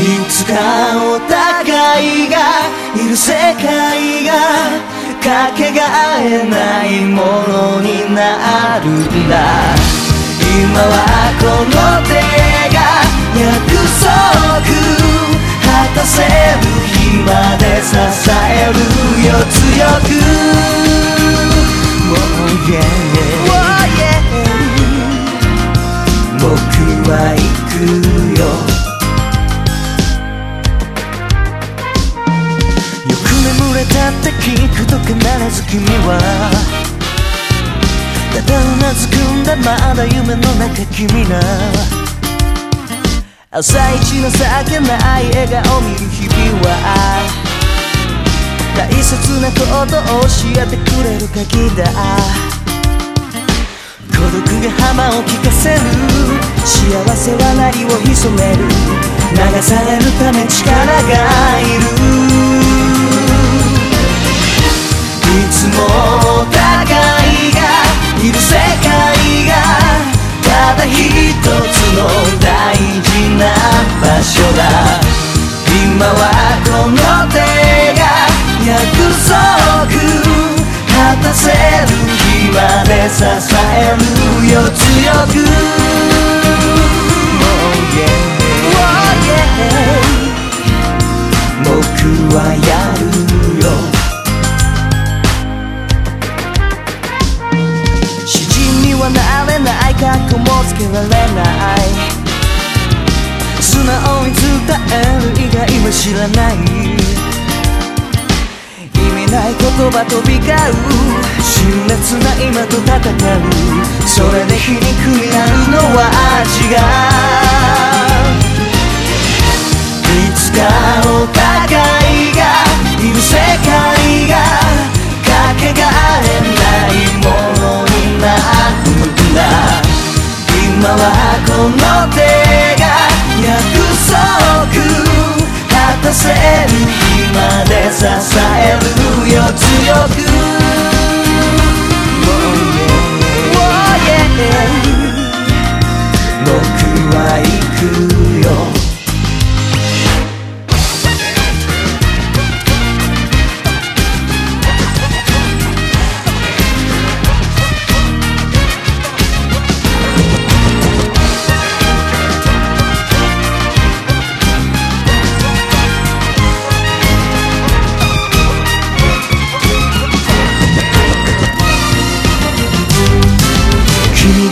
いつかお互いがいる世界がかけがえないものになるんだ。今はこの手だ夢の中君な朝一情けない笑顔見る日々は大切なことを教えてくれる鍵だ孤独が浜を利かせる。幸せは何を潜める。流されるため力がこの手が約束。果たせる日まで支えるよ強く。Oh yeah Oh yeah 僕はやるよ。詩人にはなれない格好もつけられない。素直に伝える以外は知らない。意味ない言葉飛び交う。辛辣な今と戦う。それで皮肉になるのは違う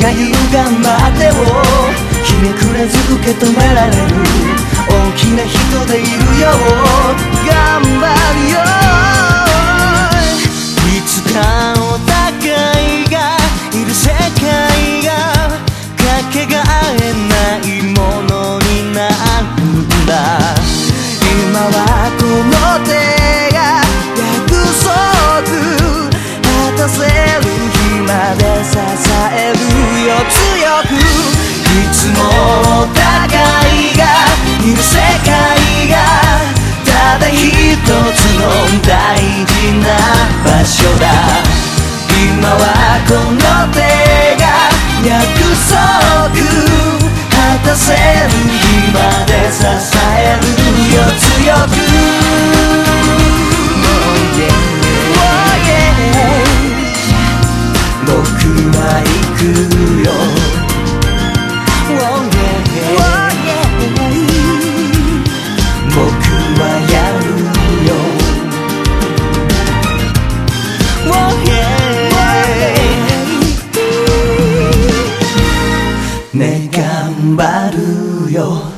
君が言う頑張ってをひねくれず受け止められる大きな人でいるよ頑張るよいつかお互いがいる世界がかけがえないものになるんだ今はこの手が約束果たせる日まで強くいつもお互いがいる世界がただ一つの大事な場所だ。今はこの手が約束。果たせる日まで支える。ね頑張るよ。